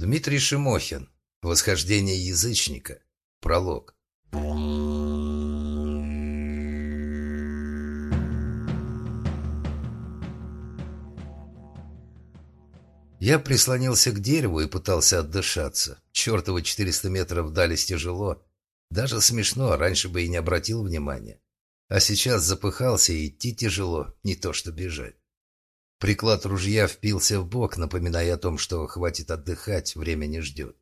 Дмитрий Шимохин. Восхождение язычника. Пролог. Я прислонился к дереву и пытался отдышаться. Чертово 400 метров дались тяжело. Даже смешно, раньше бы и не обратил внимания. А сейчас запыхался и идти тяжело, не то что бежать. Приклад ружья впился в бок, напоминая о том, что хватит отдыхать, время не ждет.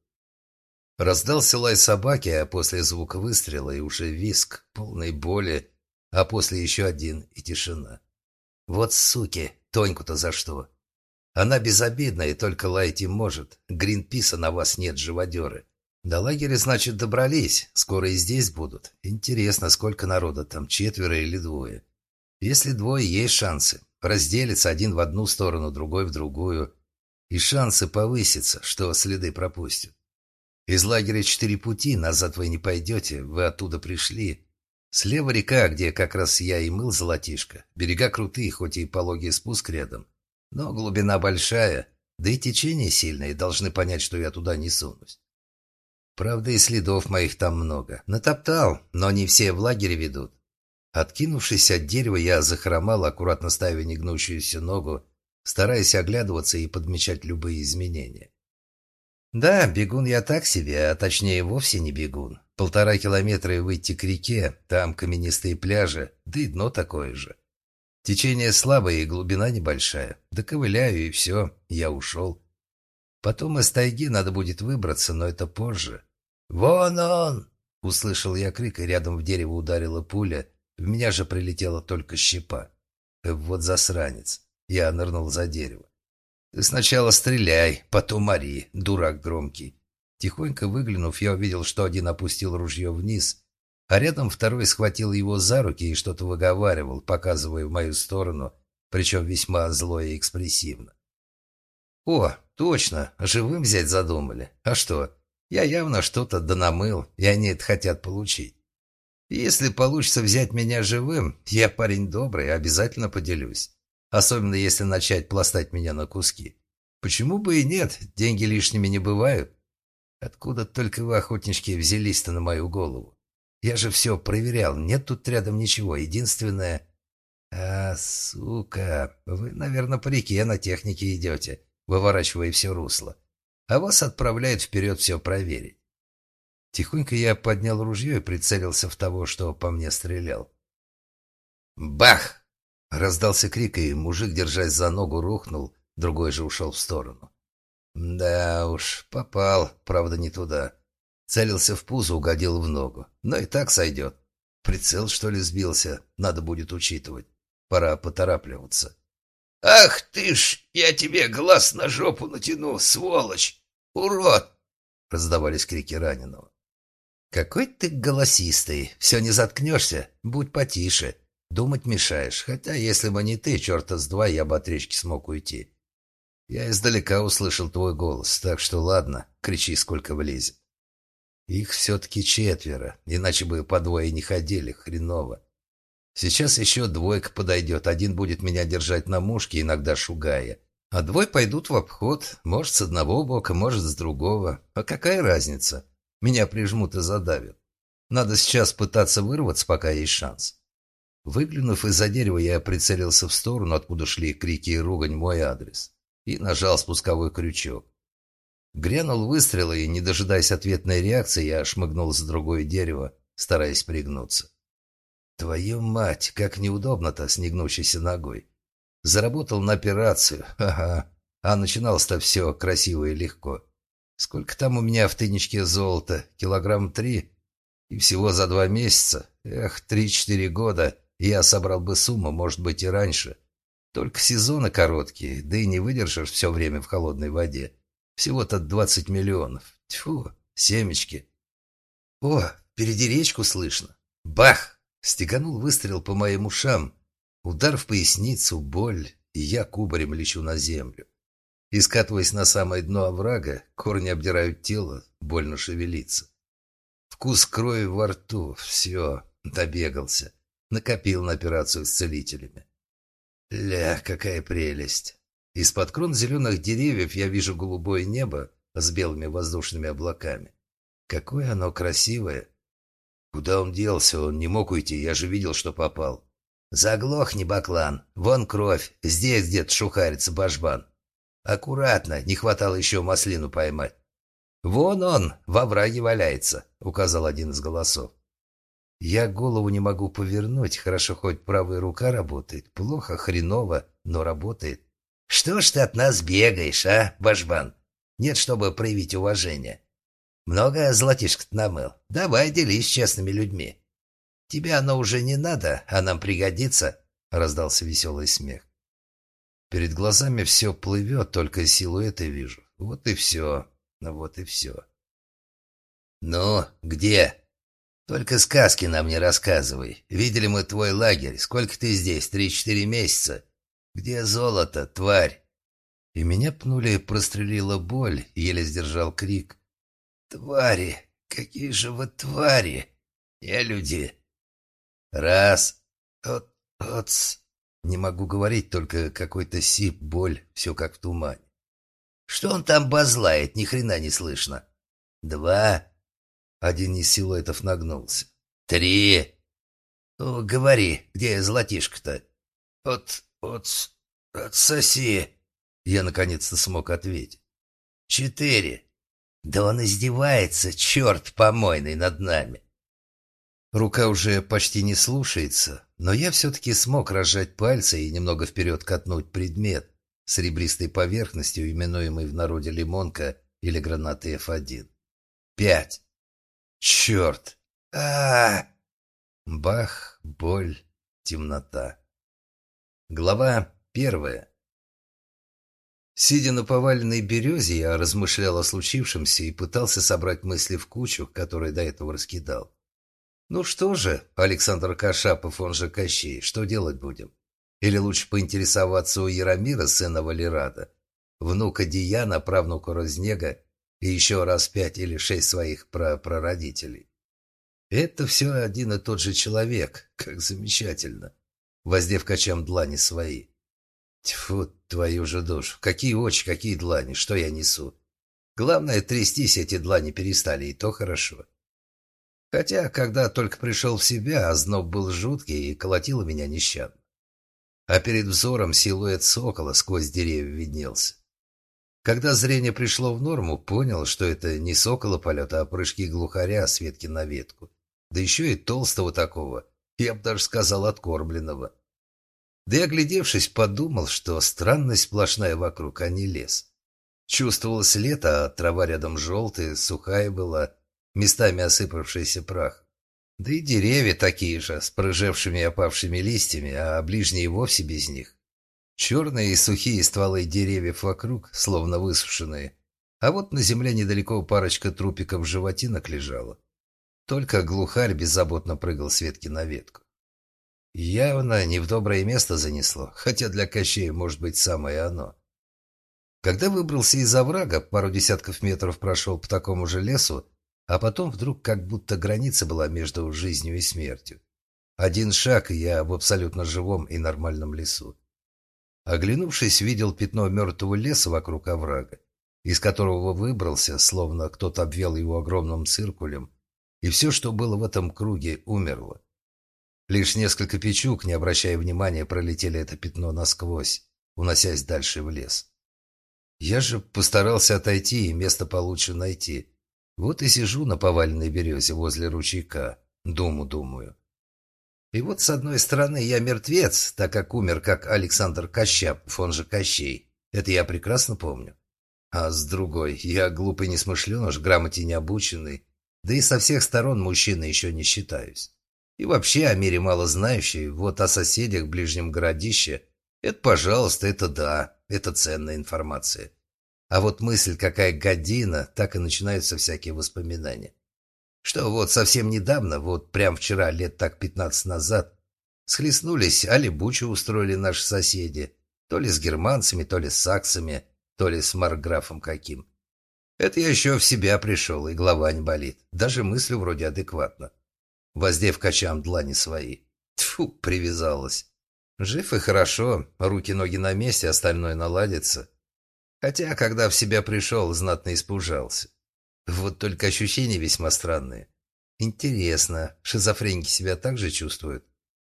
Раздался лай собаки, а после звука выстрела и уже виск, полной боли, а после еще один и тишина. Вот суки, Тоньку-то за что? Она безобидна и только лаять им может. Гринписа на вас нет, живодеры. До лагеря, значит, добрались. Скоро и здесь будут. Интересно, сколько народа там, четверо или двое? Если двое, есть шансы. Разделится один в одну сторону, другой в другую. И шансы повысятся, что следы пропустят. Из лагеря четыре пути, назад вы не пойдете, вы оттуда пришли. Слева река, где как раз я и мыл золотишко. Берега крутые, хоть и пологий спуск рядом. Но глубина большая, да и течение сильное, должны понять, что я туда не сунусь. Правда, и следов моих там много. Натоптал, но не все в лагере ведут. Откинувшись от дерева, я захромал, аккуратно ставя негнущуюся ногу, стараясь оглядываться и подмечать любые изменения. Да, бегун я так себе, а точнее вовсе не бегун. Полтора километра и выйти к реке, там каменистые пляжи, да и дно такое же. Течение слабое и глубина небольшая. Доковыляю и все, я ушел. Потом из тайги надо будет выбраться, но это позже. «Вон он!» — услышал я крик, и рядом в дерево ударила пуля — в меня же прилетела только щепа. Вот засранец. Я нырнул за дерево. Ты сначала стреляй, потом ори, дурак громкий. Тихонько выглянув, я увидел, что один опустил ружье вниз, а рядом второй схватил его за руки и что-то выговаривал, показывая в мою сторону, причем весьма зло и экспрессивно. «О, точно, живым взять задумали. А что? Я явно что-то донамыл, и они это хотят получить. Если получится взять меня живым, я парень добрый, обязательно поделюсь. Особенно если начать пластать меня на куски. Почему бы и нет, деньги лишними не бывают. Откуда только вы, охотнички, взялись-то на мою голову? Я же все проверял, нет тут рядом ничего. Единственное... А, сука, вы, наверное, по реке на технике идете, выворачивая все русло. А вас отправляют вперед все проверить. Тихонько я поднял ружье и прицелился в того, что по мне стрелял. «Бах!» — раздался крик, и мужик, держась за ногу, рухнул, другой же ушел в сторону. «Да уж, попал, правда, не туда. Целился в пузо, угодил в ногу. Но и так сойдет. Прицел, что ли, сбился? Надо будет учитывать. Пора поторапливаться». «Ах ты ж, я тебе глаз на жопу натяну, сволочь! Урод!» — раздавались крики раненого. «Какой ты голосистый! Все не заткнешься? Будь потише. Думать мешаешь. Хотя, если бы не ты, черта с два, я бы от речки смог уйти. Я издалека услышал твой голос, так что ладно, кричи, сколько влезет. Их все-таки четверо, иначе бы по двое не ходили, хреново. Сейчас еще двойка подойдет, один будет меня держать на мушке, иногда шугая. А двое пойдут в обход, может, с одного бока, может, с другого. А какая разница? Меня прижмут и задавят. Надо сейчас пытаться вырваться, пока есть шанс. Выглянув из-за дерева, я прицелился в сторону, откуда шли крики и ругань мой адрес, и нажал спусковой крючок. Грянул выстрел, и, не дожидаясь ответной реакции, я шмыгнул за другое дерево, стараясь пригнуться. Твою мать, как неудобно-то с негнущейся ногой. Заработал на операцию, ага, а начиналось-то все красиво и легко. Сколько там у меня в тынечке золота? Килограмм три? И всего за два месяца? Эх, три-четыре года, я собрал бы сумму, может быть, и раньше. Только сезоны короткие, да и не выдержишь все время в холодной воде. Всего-то двадцать миллионов. Тьфу, семечки. О, впереди речку слышно. Бах! Стеганул выстрел по моим ушам. Удар в поясницу, боль, и я кубарем лечу на землю. И скатываясь на самое дно оврага, корни обдирают тело, больно шевелиться. Вкус крови во рту, все, добегался. Накопил на операцию с целителями. Ля, какая прелесть. Из-под крон зеленых деревьев я вижу голубое небо, с белыми воздушными облаками. Какое оно красивое! Куда он делся? Он не мог уйти, я же видел, что попал. Заглохни, баклан. Вон кровь. Здесь где-то шухарится башбан. Аккуратно, не хватало еще маслину поймать. «Вон он, во враге валяется», — указал один из голосов. «Я голову не могу повернуть, хорошо хоть правая рука работает. Плохо, хреново, но работает». «Что ж ты от нас бегаешь, а, башбан? Нет, чтобы проявить уважение. Много золотишко-то намыл. Давай делись с честными людьми. Тебе оно уже не надо, а нам пригодится», — раздался веселый смех. Перед глазами все плывет, только силуэты вижу. Вот и все. Вот и все. «Ну, где?» «Только сказки нам не рассказывай. Видели мы твой лагерь. Сколько ты здесь? Три-четыре месяца. Где золото, тварь?» И меня пнули, прострелила боль, еле сдержал крик. «Твари! Какие же вы твари! Я люди!» «Раз! От... от... Не могу говорить, только какой-то сип, боль, все как в тумане. Что он там базлает, ни хрена не слышно. Два. Один из силуэтов нагнулся. Три. Ну, говори, где золотишко-то? От... от... отсоси. Я наконец-то смог ответить. Четыре. Да он издевается, черт помойный над нами. Рука уже почти не слушается, но я все-таки смог разжать пальцы и немного вперед катнуть предмет с ребристой поверхностью, именуемой в народе лимонка или гранаты F1. Пять. Черт! а, -а, -а Бах, боль, темнота. Глава первая. Сидя на поваленной березе, я размышлял о случившемся и пытался собрать мысли в кучу, которые до этого раскидал. Ну что же, Александр Кашапов, он же Кощей, что делать будем? Или лучше поинтересоваться у Яромира, сына Валерада, внука Дияна, правнука Рознега и еще раз пять или шесть своих прапрародителей. Это все один и тот же человек, как замечательно, воздев качам длани свои. Тьфу, твою же душу, какие очи, какие длани, что я несу. Главное, трястись эти длани перестали, и то хорошо. Хотя, когда только пришел в себя, озноб был жуткий и колотил меня нещадно. А перед взором силуэт сокола сквозь деревья виднелся. Когда зрение пришло в норму, понял, что это не сокола полета, а прыжки глухаря с ветки на ветку. Да еще и толстого такого, я бы даже сказал откормленного. Да и оглядевшись, подумал, что странность сплошная вокруг, а не лес. Чувствовалось лето, а трава рядом желтая, сухая была, местами осыпавшийся прах. Да и деревья такие же, с прыжевшими и опавшими листьями, а ближние вовсе без них. Черные и сухие стволы деревьев вокруг, словно высушенные. А вот на земле недалеко парочка трупиков животинок лежала. Только глухарь беззаботно прыгал с ветки на ветку. Явно не в доброе место занесло, хотя для Кощея может быть самое оно. Когда выбрался из оврага, пару десятков метров прошел по такому же лесу, а потом вдруг как будто граница была между жизнью и смертью. Один шаг, и я в абсолютно живом и нормальном лесу. Оглянувшись, видел пятно мертвого леса вокруг оврага, из которого выбрался, словно кто-то обвел его огромным циркулем, и все, что было в этом круге, умерло. Лишь несколько печук, не обращая внимания, пролетели это пятно насквозь, уносясь дальше в лес. Я же постарался отойти и место получше найти, вот и сижу на поваленной березе возле ручейка. Думу думаю. И вот с одной стороны я мертвец, так как умер как Александр Кощап, он же Кощей. Это я прекрасно помню. А с другой, я глупый несмышленыш, грамоте не обученный, да и со всех сторон мужчина еще не считаюсь. И вообще о мире мало знающий, вот о соседях в ближнем городище. Это, пожалуйста, это да, это ценная информация. А вот мысль, какая година, так и начинаются всякие воспоминания. Что вот совсем недавно, вот прям вчера, лет так пятнадцать назад, схлестнулись, али бучу устроили наши соседи, то ли с германцами, то ли с саксами, то ли с марграфом каким. Это я еще в себя пришел, и голова не болит. Даже мыслю вроде адекватно. Воздев качам длани свои. Тьфу, привязалась. Жив и хорошо, руки-ноги на месте, остальное наладится. Хотя, когда в себя пришел, знатно испужался. Вот только ощущения весьма странные. Интересно, шизофреники себя так же чувствуют?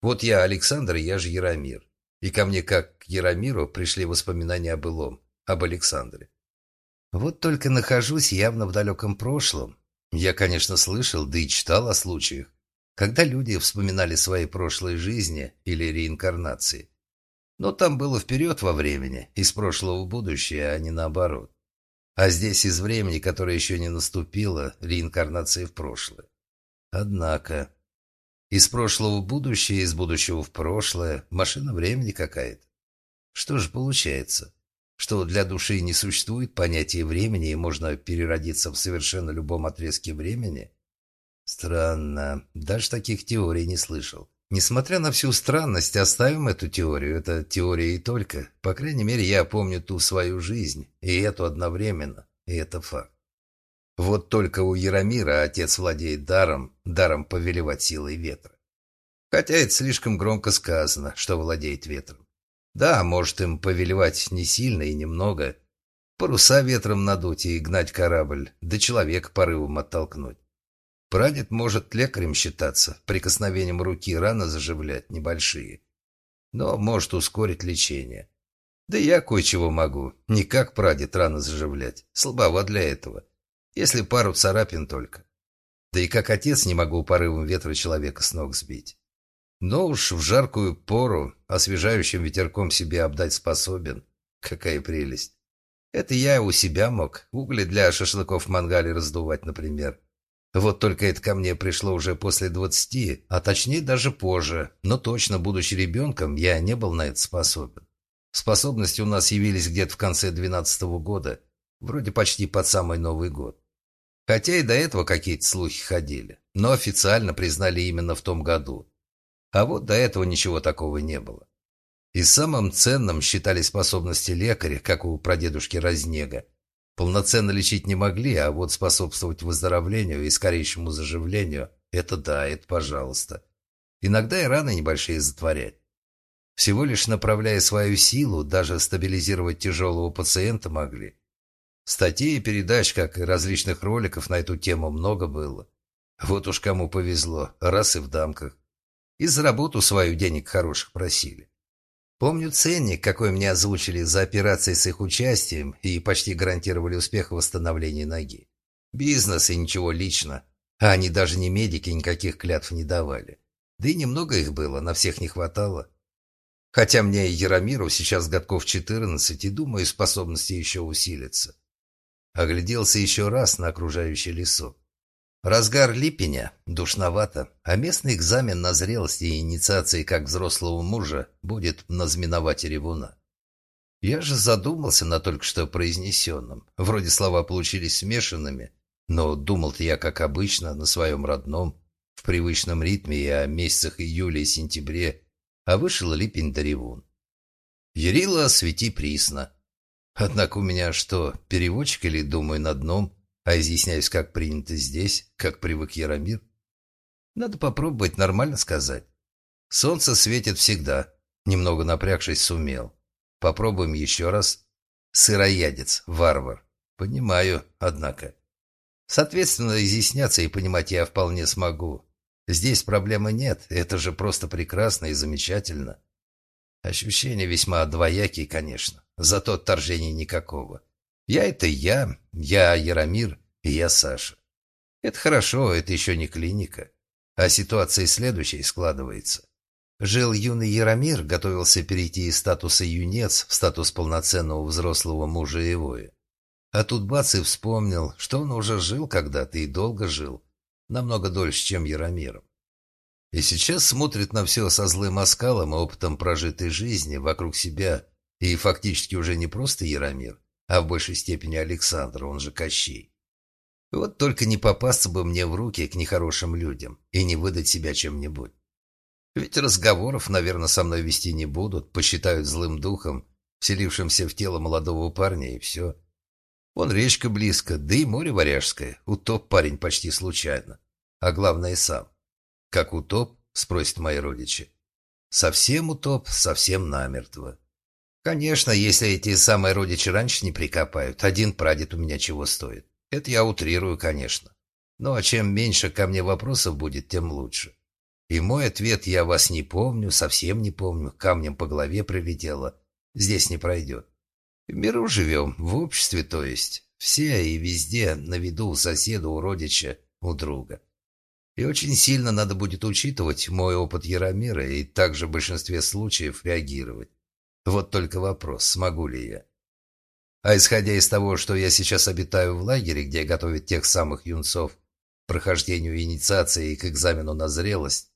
Вот я Александр, я же Яромир. И ко мне, как к Яромиру, пришли воспоминания о былом, об Александре. Вот только нахожусь явно в далеком прошлом. Я, конечно, слышал, да и читал о случаях, когда люди вспоминали свои прошлые жизни или реинкарнации. Но там было вперед во времени, из прошлого в будущее, а не наоборот. А здесь из времени, которое еще не наступило, реинкарнация в прошлое. Однако, из прошлого в будущее, из будущего в прошлое, машина времени какая-то. Что же получается? Что для души не существует понятия времени и можно переродиться в совершенно любом отрезке времени? Странно, даже таких теорий не слышал. Несмотря на всю странность, оставим эту теорию. Это теория и только. По крайней мере, я помню ту свою жизнь, и эту одновременно, и это факт. Вот только у Яромира отец владеет даром, даром повелевать силой ветра. Хотя это слишком громко сказано, что владеет ветром. Да, может им повелевать не сильно и немного. Паруса ветром надуть и гнать корабль, да человека порывом оттолкнуть. Прадед может лекарем считаться, прикосновением руки раны заживлять небольшие. Но может ускорить лечение. Да я кое-чего могу. Не как прадед раны заживлять. Слабоват для этого. Если пару царапин только. Да и как отец не могу порывом ветра человека с ног сбить. Но уж в жаркую пору освежающим ветерком себе обдать способен. Какая прелесть. Это я у себя мог. Угли для шашлыков в мангале раздувать, например. Вот только это ко мне пришло уже после двадцати, а точнее даже позже. Но точно, будучи ребенком, я не был на это способен. Способности у нас явились где-то в конце двенадцатого года, вроде почти под самый Новый год. Хотя и до этого какие-то слухи ходили, но официально признали именно в том году. А вот до этого ничего такого не было. И самым ценным считали способности лекаря, как у прадедушки Разнега, Полноценно лечить не могли, а вот способствовать выздоровлению и скорейшему заживлению – это да, это пожалуйста. Иногда и раны небольшие затворять. Всего лишь направляя свою силу, даже стабилизировать тяжелого пациента могли. Статей и передач, как и различных роликов на эту тему много было. Вот уж кому повезло, раз и в дамках. И за работу свою денег хороших просили. Помню ценник, какой мне озвучили за операции с их участием и почти гарантировали успех в восстановлении ноги. Бизнес и ничего лично. А они даже не медики, никаких клятв не давали. Да и немного их было, на всех не хватало. Хотя мне и Яромиру сейчас годков 14, и думаю, способности еще усилятся. Огляделся еще раз на окружающий лесок. Разгар липеня, душновато, а местный экзамен на зрелость и инициации как взрослого мужа будет на знаменовать ревуна. Я же задумался на только что произнесенном. Вроде слова получились смешанными, но думал-то я, как обычно, на своем родном, в привычном ритме и о месяцах июля и сентябре, а вышел липень да ревун. Ярила, свети присно. Однако у меня что, переводчик или думаю на дном? А изъясняюсь, как принято здесь, как привык Яромир. Надо попробовать нормально сказать. Солнце светит всегда. Немного напрягшись, сумел. Попробуем еще раз. Сыроядец, варвар. Понимаю, однако. Соответственно, изъясняться и понимать я вполне смогу. Здесь проблемы нет, это же просто прекрасно и замечательно. Ощущения весьма двоякие, конечно, зато отторжения никакого. Я — это я, я Яромир, и я Саша. Это хорошо, это еще не клиника. А ситуация следующей складывается. Жил юный Яромир, готовился перейти из статуса юнец в статус полноценного взрослого мужа и воя. А тут бац и вспомнил, что он уже жил когда-то и долго жил. Намного дольше, чем Яромиром. И сейчас смотрит на все со злым оскалом и опытом прожитой жизни вокруг себя, и фактически уже не просто Яромир, а в большей степени Александр, он же Кощей. Вот только не попасться бы мне в руки к нехорошим людям и не выдать себя чем-нибудь. Ведь разговоров, наверное, со мной вести не будут, посчитают злым духом, вселившимся в тело молодого парня, и все. Вон речка близко, да и море Варяжское. Утоп парень почти случайно. А главное сам. Как утоп, спросят мои родичи. Совсем утоп, совсем намертво. Конечно, если эти самые родичи раньше не прикопают, один прадед у меня чего стоит. Это я утрирую, конечно. Ну а чем меньше ко мне вопросов будет, тем лучше. И мой ответ «я вас не помню, совсем не помню, камнем по голове прилетело» здесь не пройдет. В миру живем, в обществе, то есть. Все и везде, на виду у соседа, у родича, у друга. И очень сильно надо будет учитывать мой опыт Яромира и также в большинстве случаев реагировать. Вот только вопрос, смогу ли я. А исходя из того, что я сейчас обитаю в лагере, где готовят тех самых юнцов к прохождению инициации и к экзамену на зрелость,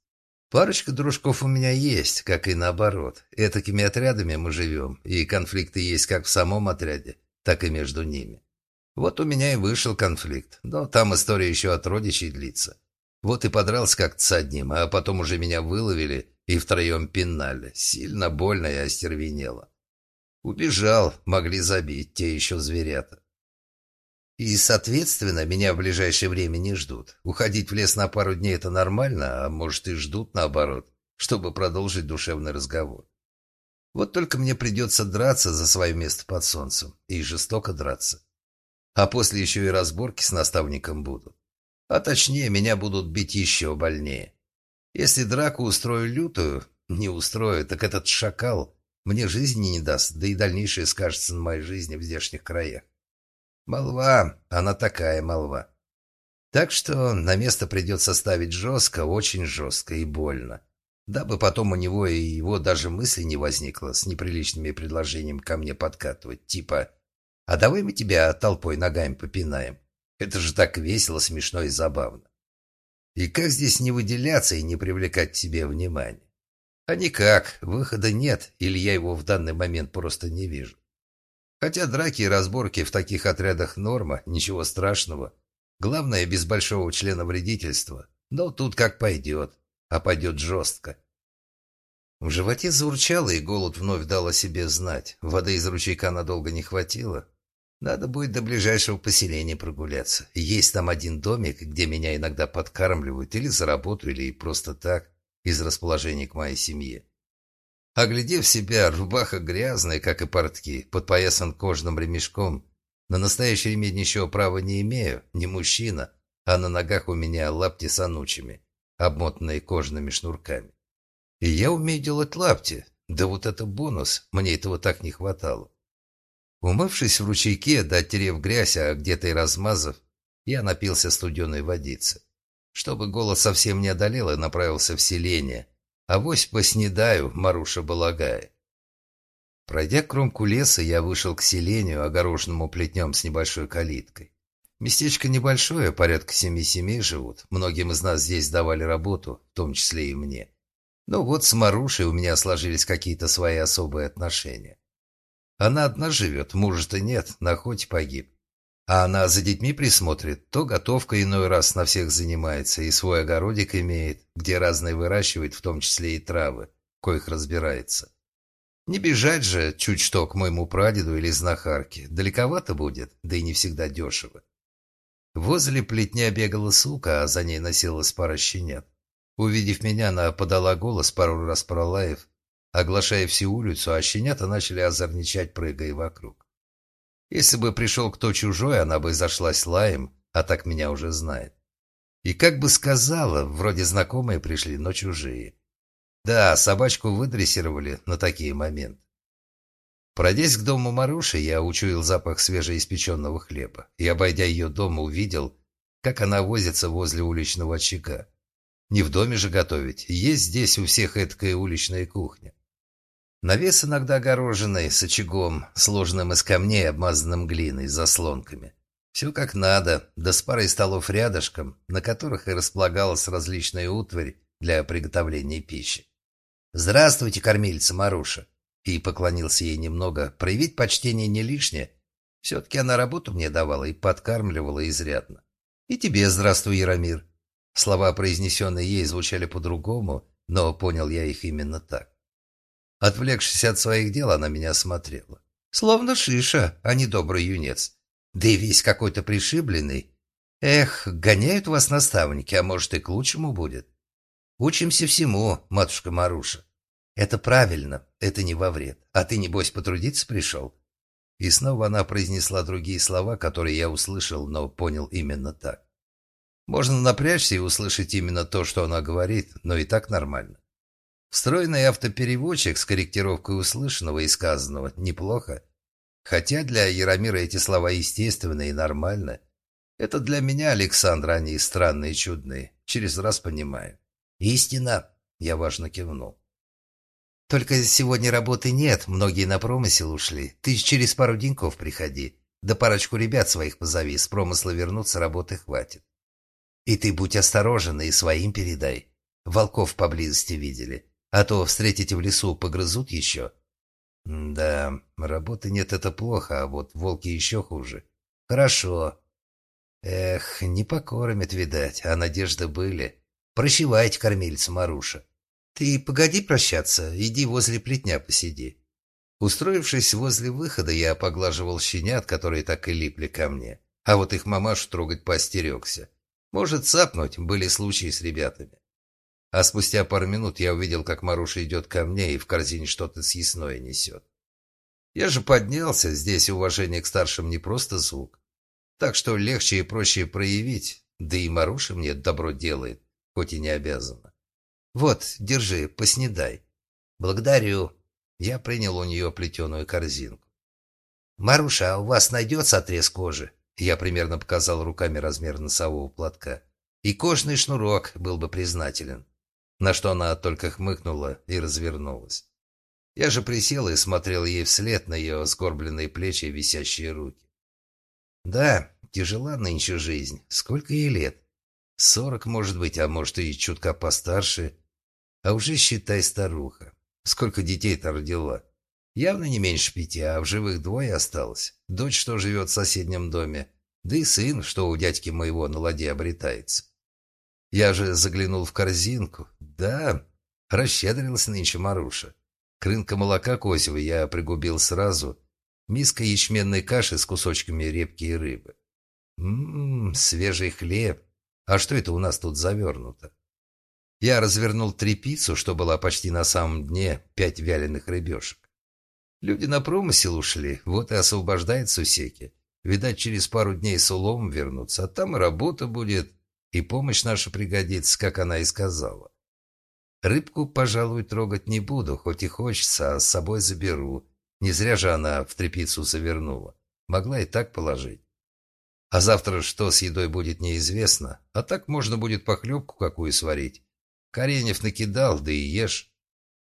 парочка дружков у меня есть, как и наоборот. Этакими отрядами мы живем, и конфликты есть как в самом отряде, так и между ними. Вот у меня и вышел конфликт, но там история еще от родичей длится. Вот и подрался как-то с одним, а потом уже меня выловили и втроем пинали. Сильно больно и остервенело. Убежал, могли забить, те еще зверята. И, соответственно, меня в ближайшее время не ждут. Уходить в лес на пару дней – это нормально, а может и ждут наоборот, чтобы продолжить душевный разговор. Вот только мне придется драться за свое место под солнцем, и жестоко драться. А после еще и разборки с наставником будут. А точнее, меня будут бить еще больнее. Если драку устрою лютую, не устрою, так этот шакал мне жизни не даст, да и дальнейшее скажется на моей жизни в здешних краях. Молва, она такая молва. Так что на место придется ставить жестко, очень жестко и больно. Дабы потом у него и его даже мысли не возникло с неприличными предложениями ко мне подкатывать, типа «А давай мы тебя толпой ногами попинаем». Это же так весело, смешно и забавно. И как здесь не выделяться и не привлекать к себе внимание? А никак, выхода нет, или я его в данный момент просто не вижу. Хотя драки и разборки в таких отрядах норма, ничего страшного. Главное, без большого члена вредительства. Но тут как пойдет, а пойдет жестко. В животе заурчало, и голод вновь дал о себе знать. Воды из ручейка надолго не хватило, надо будет до ближайшего поселения прогуляться. Есть там один домик, где меня иногда подкармливают или за работу, или просто так, из расположения к моей семье. Оглядев себя, рубаха грязная, как и портки, подпоясан кожным ремешком. На настоящий ремень ничего права не имею, не мужчина, а на ногах у меня лапти с анучами, обмотанные кожаными шнурками. И я умею делать лапти. Да вот это бонус, мне этого так не хватало. Умывшись в ручейке, да оттерев грязь, а где-то и размазав, я напился студеной водицы. Чтобы голод совсем не одолел, и направился в селение. А вось поснедаю, Маруша Балагая. Пройдя кромку леса, я вышел к селению, огороженному плетнем с небольшой калиткой. Местечко небольшое, порядка семи семей живут. Многим из нас здесь давали работу, в том числе и мне. Но вот с Марушей у меня сложились какие-то свои особые отношения. Она одна живет, мужа-то нет, на охоте погиб. А она за детьми присмотрит, то готовка иной раз на всех занимается и свой огородик имеет, где разные выращивает, в том числе и травы, коих разбирается. Не бежать же чуть что к моему прадеду или знахарке, далековато будет, да и не всегда дешево. Возле плетня бегала сука, а за ней носилась пара щенят. Увидев меня, она подала голос, пару раз пролаев, оглашая всю улицу, а щенята начали озорничать, прыгая вокруг. Если бы пришел кто чужой, она бы зашлась лаем, а так меня уже знает. И как бы сказала, вроде знакомые пришли, но чужие. Да, собачку выдрессировали на такие моменты. Пройдясь к дому Маруши, я учуял запах свежеиспеченного хлеба и, обойдя ее дом, увидел, как она возится возле уличного очага. Не в доме же готовить, есть здесь у всех эткая уличная кухня. Навес иногда огороженный, с очагом, сложенным из камней, обмазанным глиной, заслонками. Все как надо, да с парой столов рядышком, на которых и располагалась различная утварь для приготовления пищи. «Здравствуйте, кормильца Маруша!» И поклонился ей немного. Проявить почтение не лишнее. Все-таки она работу мне давала и подкармливала изрядно. «И тебе здравствуй, Яромир!» Слова, произнесенные ей, звучали по-другому, но понял я их именно так. Отвлекшись от своих дел, она меня смотрела. Словно шиша, а не добрый юнец. Да и весь какой-то пришибленный. Эх, гоняют вас наставники, а может и к лучшему будет. Учимся всему, матушка Маруша. «Это правильно, это не во вред. А ты, небось, потрудиться пришел?» И снова она произнесла другие слова, которые я услышал, но понял именно так. Можно напрячься и услышать именно то, что она говорит, но и так нормально. Встроенный автопереводчик с корректировкой услышанного и сказанного неплохо. Хотя для Яромира эти слова естественны и нормальны. Это для меня, Александр, они странные и чудные. Через раз понимаю. Истина, я важно кивнул. Только сегодня работы нет, многие на промысел ушли. Ты через пару деньков приходи. Да парочку ребят своих позови, с промысла вернуться, работы хватит. И ты будь осторожен и своим передай. Волков поблизости видели. А то встретите в лесу, погрызут еще. Да, работы нет, это плохо, а вот волки еще хуже. Хорошо. Эх, не покормят, видать, а надежды были. Прощевайте, кормильца Маруша. «Ты погоди прощаться, иди возле плетня посиди». Устроившись возле выхода, я поглаживал щенят, которые так и липли ко мне. А вот их мамашу трогать поостерегся. Может, цапнуть, были случаи с ребятами. А спустя пару минут я увидел, как Маруша идет ко мне и в корзине что-то съестное несет. Я же поднялся, здесь уважение к старшим не просто звук. Так что легче и проще проявить, да и Маруша мне добро делает, хоть и не обязана. «Вот, держи, поснедай». «Благодарю». Я принял у нее плетеную корзинку. «Маруша, а у вас найдется отрез кожи?» Я примерно показал руками размер носового платка. «И кожный шнурок был бы признателен». На что она только хмыкнула и развернулась. Я же присел и смотрел ей вслед на ее сгорбленные плечи и висящие руки. «Да, тяжела нынче жизнь. Сколько ей лет?» Сорок, может быть, а может и чутка постарше. А уже, считай, старуха. Сколько детей-то родила? Явно не меньше пяти, а в живых двое осталось. Дочь, что живет в соседнем доме, да и сын, что у дядьки моего на ладе обретается. Я же заглянул в корзинку. Да, расщедрилась нынче Маруша. Крынка молока козьего я пригубил сразу. Миска ячменной каши с кусочками репки и рыбы. Ммм, свежий хлеб. А что это у нас тут завернуто? Я развернул трепицу, что была почти на самом дне, пять вяленых рыбешек. Люди на промысел ушли, вот и освобождает сусеки. Видать, через пару дней с уловом вернутся, а там и работа будет, и помощь наша пригодится, как она и сказала. Рыбку, пожалуй, трогать не буду, хоть и хочется, а с собой заберу. Не зря же она в трепицу завернула. Могла и так положить. А завтра что с едой будет неизвестно, а так можно будет похлебку какую сварить. Коренев накидал, да и ешь.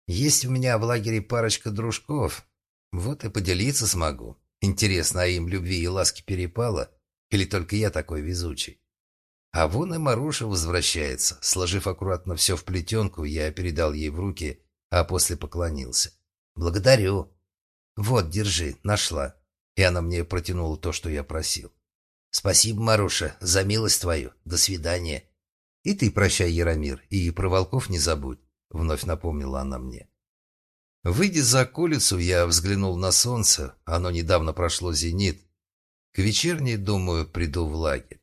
Есть у меня в лагере парочка дружков, вот и поделиться смогу. Интересно, а им любви и ласки перепало? Или только я такой везучий? А вон и Маруша возвращается. Сложив аккуратно все в плетенку, я передал ей в руки, а после поклонился. «Благодарю. Вот, держи, нашла». И она мне протянула то, что я просил. «Спасибо, Маруша, за милость твою. До свидания». «И ты прощай, Яромир, и про волков не забудь», — вновь напомнила она мне. Выйдя за околицу, я взглянул на солнце. Оно недавно прошло зенит. К вечерней, думаю, приду в лагерь.